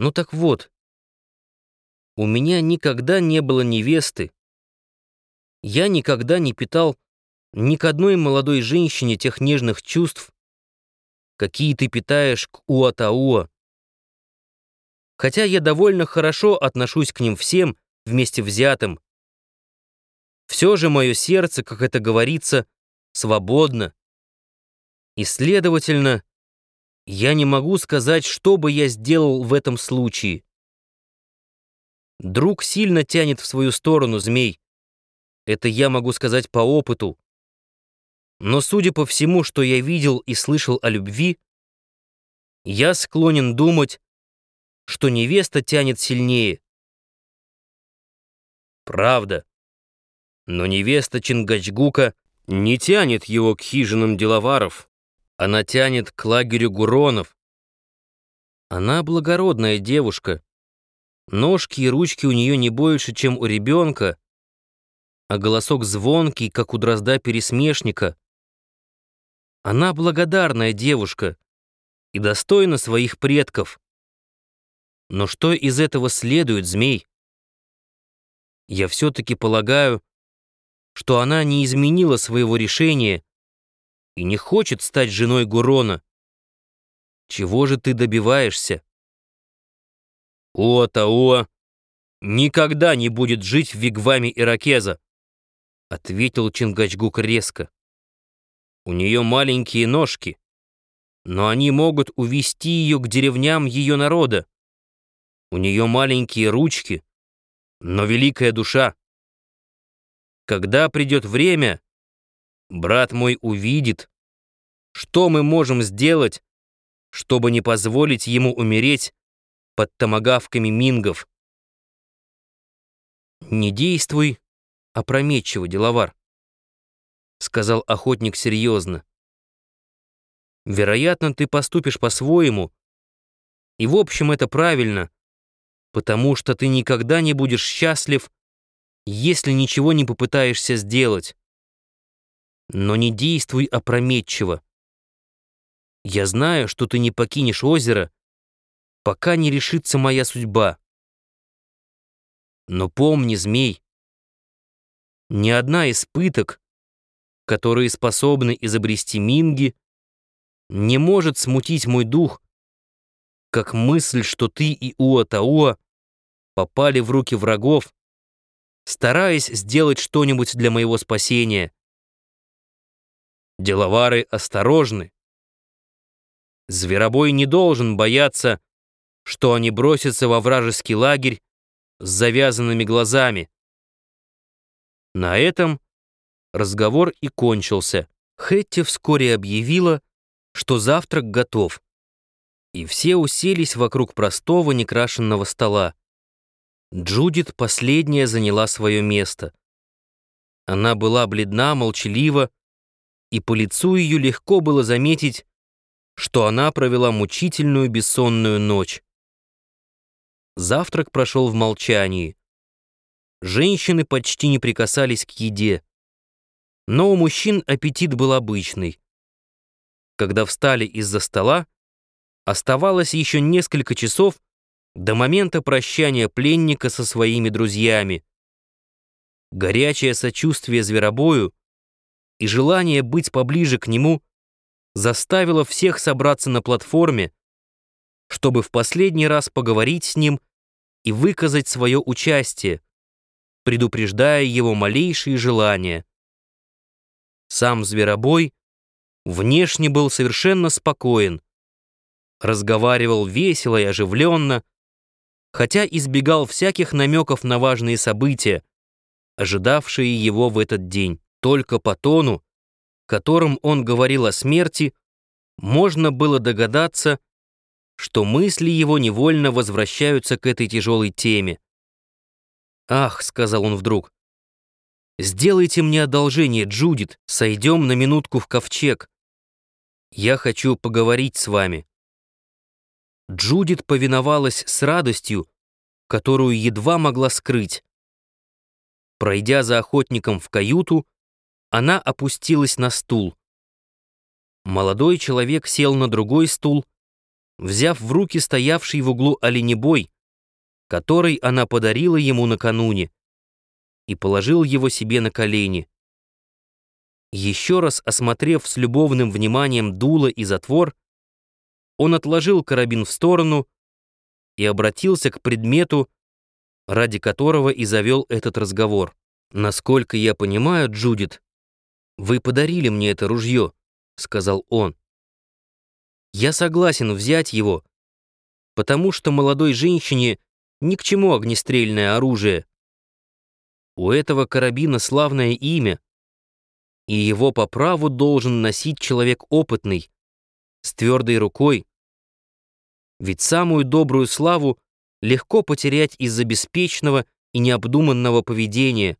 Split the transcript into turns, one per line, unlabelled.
Ну так вот, у меня никогда не было невесты. Я никогда не питал ни к одной молодой женщине тех нежных чувств, какие ты питаешь к Уатауа. Хотя я довольно хорошо отношусь к ним всем вместе взятым. Все же мое сердце, как это говорится, свободно. И, следовательно, я не могу сказать, что бы я сделал в этом случае. Друг сильно тянет в свою сторону, змей. Это я могу сказать по опыту. Но судя по всему, что я видел и слышал о любви, я склонен думать, что невеста тянет сильнее. Правда. Но невеста Чингачгука не тянет его к хижинам деловаров. Она тянет к лагерю Гуронов. Она благородная девушка. Ножки и ручки у нее не больше, чем у ребенка, а голосок звонкий, как у дрозда-пересмешника. Она благодарная девушка и достойна своих предков. Но что из этого следует, змей? Я все-таки полагаю, что она не изменила своего решения и не хочет стать женой Гурона. Чего же ты добиваешься? «Уа-Тауа никогда не будет жить в вигваме Иракеза», ответил Чингачгук резко. «У нее маленькие ножки, но они могут увести ее к деревням ее народа. У нее маленькие ручки, но великая душа. Когда придет время, брат мой увидит, что мы можем сделать, чтобы не позволить ему умереть под томагавками мингов. «Не действуй опрометчиво, деловар», — сказал охотник серьезно. «Вероятно, ты поступишь по-своему, и в общем это правильно, потому что ты никогда не будешь счастлив, если ничего не попытаешься сделать. Но не действуй опрометчиво. Я знаю, что ты не покинешь озеро, пока не решится моя судьба. Но помни, змей, ни одна из пыток, которые способны изобрести Минги, не может смутить мой дух, как мысль, что ты и Уа-Тауа попали в руки врагов, стараясь сделать что-нибудь для моего спасения. Деловары осторожны. Зверобой не должен бояться, что они бросятся во вражеский лагерь с завязанными глазами. На этом разговор и кончился. Хэтти вскоре объявила, что завтрак готов, и все уселись вокруг простого некрашенного стола. Джудит последняя заняла свое место. Она была бледна, молчалива, и по лицу ее легко было заметить, что она провела мучительную бессонную ночь. Завтрак прошел в молчании. Женщины почти не прикасались к еде. Но у мужчин аппетит был обычный. Когда встали из-за стола, оставалось еще несколько часов до момента прощания пленника со своими друзьями. Горячее сочувствие зверобою и желание быть поближе к нему заставило всех собраться на платформе, чтобы в последний раз поговорить с ним и выказать свое участие, предупреждая его малейшие желания. Сам зверобой внешне был совершенно спокоен, разговаривал весело и оживленно, хотя избегал всяких намеков на важные события, ожидавшие его в этот день. Только по тону, которым он говорил о смерти, можно было догадаться, что мысли его невольно возвращаются к этой тяжелой теме. «Ах», — сказал он вдруг, — «сделайте мне одолжение, Джудит, сойдем на минутку в ковчег. Я хочу поговорить с вами». Джудит повиновалась с радостью, которую едва могла скрыть. Пройдя за охотником в каюту, она опустилась на стул. Молодой человек сел на другой стул, взяв в руки стоявший в углу оленебой, который она подарила ему накануне, и положил его себе на колени. Еще раз осмотрев с любовным вниманием дуло и затвор, он отложил карабин в сторону и обратился к предмету, ради которого и завел этот разговор. «Насколько я понимаю, Джудит, вы подарили мне это ружье», — сказал он. «Я согласен взять его, потому что молодой женщине ни к чему огнестрельное оружие. У этого карабина славное имя, и его по праву должен носить человек опытный, с твердой рукой. Ведь самую добрую славу легко потерять из-за беспечного и необдуманного поведения.